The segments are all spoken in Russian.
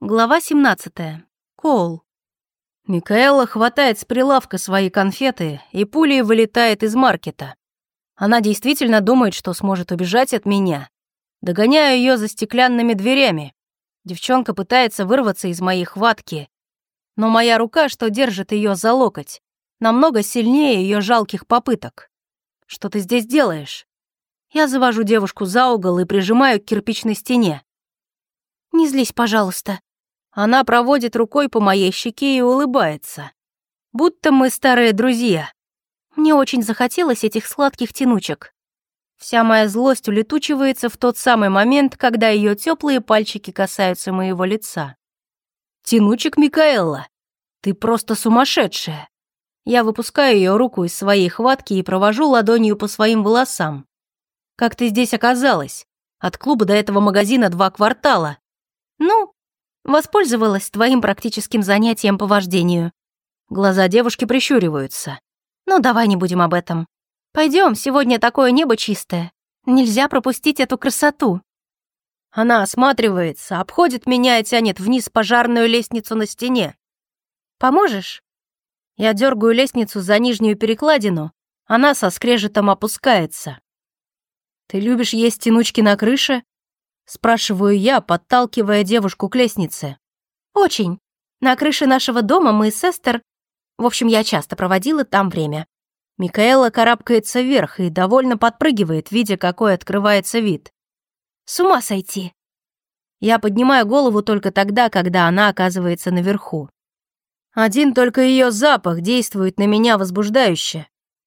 Глава 17. Коул. Микаэла хватает с прилавка свои конфеты и пулей вылетает из маркета. Она действительно думает, что сможет убежать от меня. Догоняю ее за стеклянными дверями. Девчонка пытается вырваться из моей хватки, но моя рука, что держит ее за локоть, намного сильнее ее жалких попыток. Что ты здесь делаешь? Я завожу девушку за угол и прижимаю к кирпичной стене. «Не злись, пожалуйста», она проводит рукой по моей щеке и улыбается. Будто мы старые друзья. Мне очень захотелось этих сладких тянучек. Вся моя злость улетучивается в тот самый момент, когда ее теплые пальчики касаются моего лица. «Тянучек Микаэлла, ты просто сумасшедшая!» Я выпускаю ее руку из своей хватки и провожу ладонью по своим волосам. «Как ты здесь оказалась? От клуба до этого магазина два квартала». «Ну, Воспользовалась твоим практическим занятием по вождению. Глаза девушки прищуриваются. Ну, давай не будем об этом. Пойдем, сегодня такое небо чистое. Нельзя пропустить эту красоту. Она осматривается, обходит меня и тянет вниз пожарную лестницу на стене. Поможешь? Я дергаю лестницу за нижнюю перекладину, она со скрежетом опускается. Ты любишь есть тянучки на крыше? Спрашиваю я, подталкивая девушку к лестнице. «Очень. На крыше нашего дома мы с Эстер... В общем, я часто проводила там время». Микаэла карабкается вверх и довольно подпрыгивает, видя, какой открывается вид. «С ума сойти!» Я поднимаю голову только тогда, когда она оказывается наверху. Один только ее запах действует на меня возбуждающе.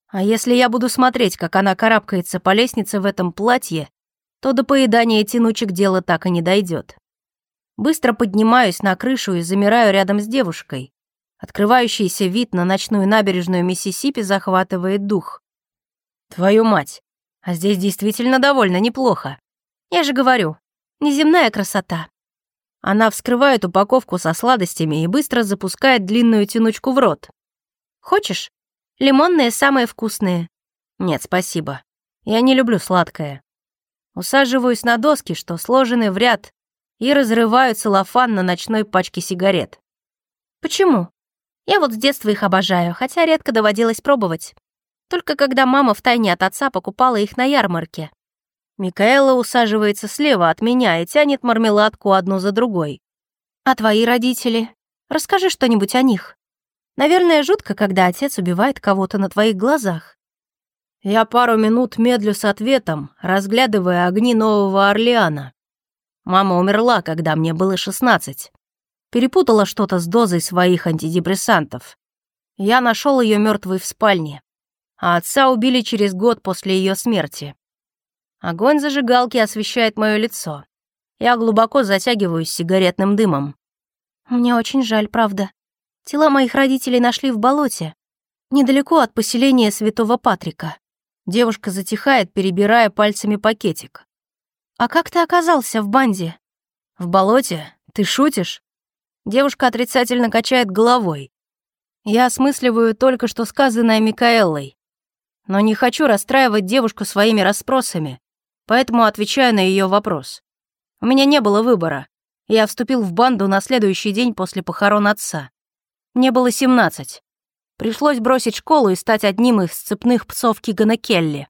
А если я буду смотреть, как она карабкается по лестнице в этом платье, то до поедания тянучек дело так и не дойдет. Быстро поднимаюсь на крышу и замираю рядом с девушкой. Открывающийся вид на ночную набережную Миссисипи захватывает дух. Твою мать, а здесь действительно довольно неплохо. Я же говорю, неземная красота. Она вскрывает упаковку со сладостями и быстро запускает длинную тянучку в рот. Хочешь? Лимонные самые вкусные. Нет, спасибо. Я не люблю сладкое. Усаживаюсь на доски, что сложены в ряд, и разрываю целлофан на ночной пачке сигарет. Почему? Я вот с детства их обожаю, хотя редко доводилось пробовать. Только когда мама втайне от отца покупала их на ярмарке. Микаэла усаживается слева от меня и тянет мармеладку одну за другой. «А твои родители? Расскажи что-нибудь о них. Наверное, жутко, когда отец убивает кого-то на твоих глазах». Я пару минут медлю с ответом, разглядывая огни Нового Орлеана. Мама умерла, когда мне было 16. Перепутала что-то с дозой своих антидепрессантов. Я нашел ее мертвой в спальне, а отца убили через год после ее смерти. Огонь зажигалки освещает мое лицо. Я глубоко затягиваюсь сигаретным дымом. Мне очень жаль, правда. Тела моих родителей нашли в болоте, недалеко от поселения Святого Патрика. Девушка затихает, перебирая пальцами пакетик. «А как ты оказался в банде?» «В болоте? Ты шутишь?» Девушка отрицательно качает головой. Я осмысливаю только что сказанное Микаэллой. Но не хочу расстраивать девушку своими расспросами, поэтому отвечаю на ее вопрос. У меня не было выбора. Я вступил в банду на следующий день после похорон отца. Мне было 17. Пришлось бросить школу и стать одним из цепных псов Кигана Келли.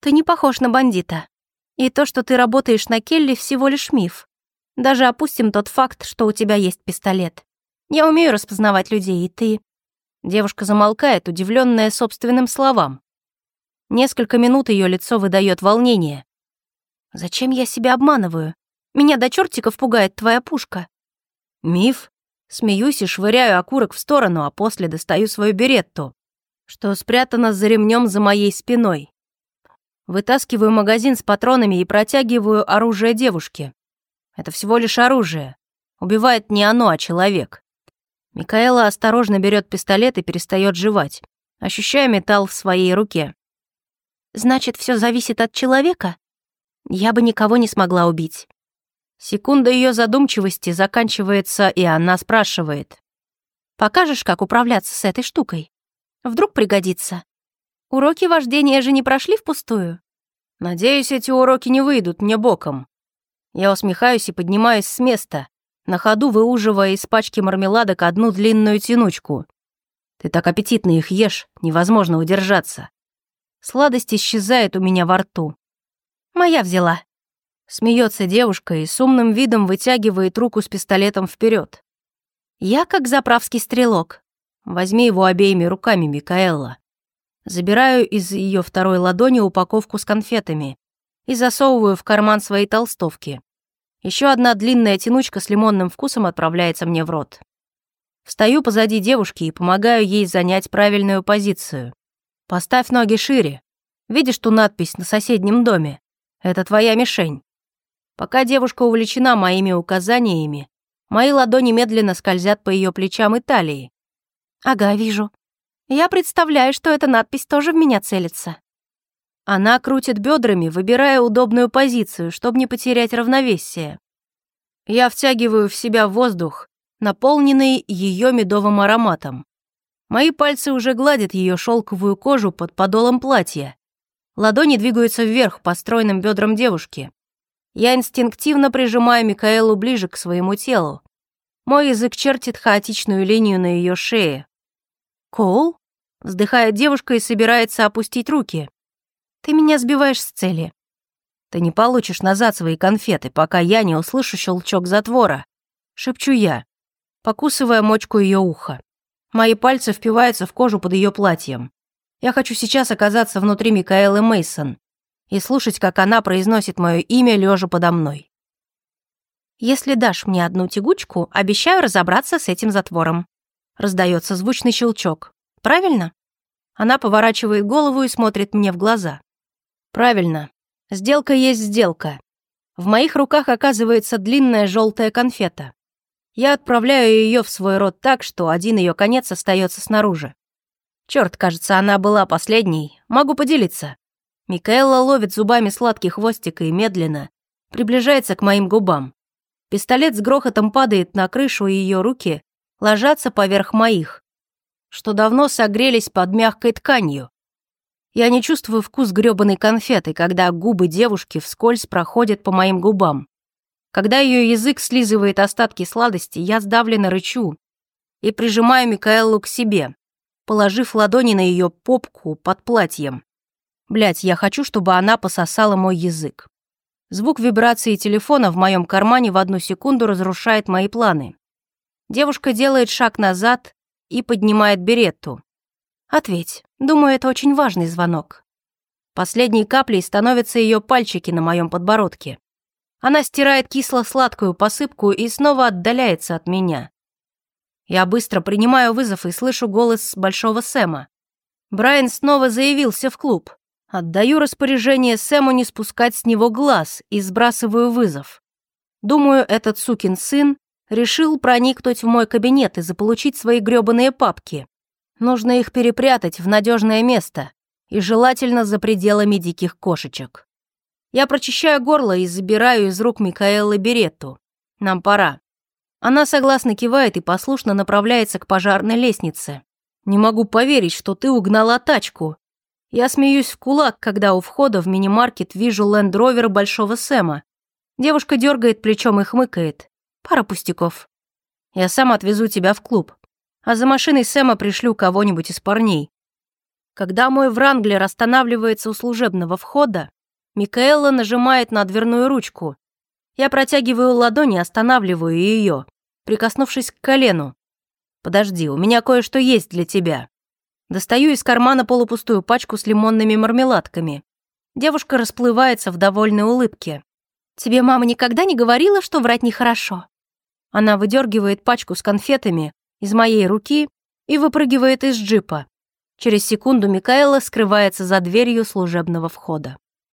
Ты не похож на бандита. И то, что ты работаешь на Келли, всего лишь миф. Даже опустим тот факт, что у тебя есть пистолет. Я умею распознавать людей, и ты...» Девушка замолкает, удивленная собственным словам. Несколько минут ее лицо выдает волнение. «Зачем я себя обманываю? Меня до чертиков пугает твоя пушка». «Миф? Смеюсь и швыряю окурок в сторону, а после достаю свою беретту, что спрятано за ремнем за моей спиной. Вытаскиваю магазин с патронами и протягиваю оружие девушке. Это всего лишь оружие. Убивает не оно, а человек. Микаэла осторожно берет пистолет и перестает жевать, ощущая металл в своей руке. «Значит, все зависит от человека? Я бы никого не смогла убить». Секунда ее задумчивости заканчивается, и она спрашивает. «Покажешь, как управляться с этой штукой? Вдруг пригодится. Уроки вождения же не прошли впустую?» «Надеюсь, эти уроки не выйдут мне боком». Я усмехаюсь и поднимаюсь с места, на ходу выуживая из пачки мармеладок одну длинную тянучку. Ты так аппетитно их ешь, невозможно удержаться. Сладость исчезает у меня во рту. Моя взяла. Смеется девушка и с умным видом вытягивает руку с пистолетом вперед. Я как заправский стрелок. Возьми его обеими руками, Микаэлла. Забираю из ее второй ладони упаковку с конфетами и засовываю в карман своей толстовки. Еще одна длинная тянучка с лимонным вкусом отправляется мне в рот. Встаю позади девушки и помогаю ей занять правильную позицию. Поставь ноги шире. Видишь ту надпись на соседнем доме? Это твоя мишень. Пока девушка увлечена моими указаниями, мои ладони медленно скользят по ее плечам и талии. Ага, вижу. Я представляю, что эта надпись тоже в меня целится. Она крутит бедрами, выбирая удобную позицию, чтобы не потерять равновесие. Я втягиваю в себя воздух, наполненный ее медовым ароматом. Мои пальцы уже гладят ее шелковую кожу под подолом платья. Ладони двигаются вверх по стройным бедрам девушки. Я инстинктивно прижимаю Микаэлу ближе к своему телу. Мой язык чертит хаотичную линию на ее шее. «Коул?» — вздыхает девушка и собирается опустить руки. «Ты меня сбиваешь с цели». «Ты не получишь назад свои конфеты, пока я не услышу щелчок затвора», — шепчу я покусывая мочку ее уха. Мои пальцы впиваются в кожу под ее платьем. Я хочу сейчас оказаться внутри Микаэлы Мейсон и слушать, как она произносит мое имя лежа подо мной. «Если дашь мне одну тягучку, обещаю разобраться с этим затвором». Раздается звучный щелчок. «Правильно?» Она поворачивает голову и смотрит мне в глаза. «Правильно. Сделка есть сделка. В моих руках оказывается длинная желтая конфета. Я отправляю ее в свой рот так, что один ее конец остается снаружи. Черт, кажется, она была последней. Могу поделиться. Микаэла ловит зубами сладкий хвостик и медленно приближается к моим губам. Пистолет с грохотом падает на крышу, и ее руки ложатся поверх моих, что давно согрелись под мягкой тканью. Я не чувствую вкус грёбаной конфеты, когда губы девушки вскользь проходят по моим губам. Когда ее язык слизывает остатки сладости, я сдавленно рычу и прижимаю Микаэлу к себе, положив ладони на ее попку под платьем. Блять, я хочу, чтобы она пососала мой язык. Звук вибрации телефона в моем кармане в одну секунду разрушает мои планы. Девушка делает шаг назад и поднимает беретту. «Ответь. Думаю, это очень важный звонок». Последней каплей становятся ее пальчики на моем подбородке. Она стирает кисло-сладкую посыпку и снова отдаляется от меня. Я быстро принимаю вызов и слышу голос Большого Сэма. Брайан снова заявился в клуб. Отдаю распоряжение Сэму не спускать с него глаз и сбрасываю вызов. Думаю, этот сукин сын решил проникнуть в мой кабинет и заполучить свои грёбаные папки. Нужно их перепрятать в надежное место и желательно за пределами диких кошечек. Я прочищаю горло и забираю из рук Микаэлы беретту. Нам пора. Она согласно кивает и послушно направляется к пожарной лестнице. Не могу поверить, что ты угнала тачку. Я смеюсь в кулак, когда у входа в мини-маркет вижу ленд-ровер Большого Сэма. Девушка дергает плечом и хмыкает. Пара пустяков. Я сам отвезу тебя в клуб. А за машиной Сэма пришлю кого-нибудь из парней. Когда мой Вранглер останавливается у служебного входа, Микаэла нажимает на дверную ручку. Я протягиваю ладони, останавливаю ее, прикоснувшись к колену. «Подожди, у меня кое-что есть для тебя». Достаю из кармана полупустую пачку с лимонными мармеладками. Девушка расплывается в довольной улыбке. «Тебе мама никогда не говорила, что врать нехорошо?» Она выдергивает пачку с конфетами из моей руки и выпрыгивает из джипа. Через секунду Микаэла скрывается за дверью служебного входа.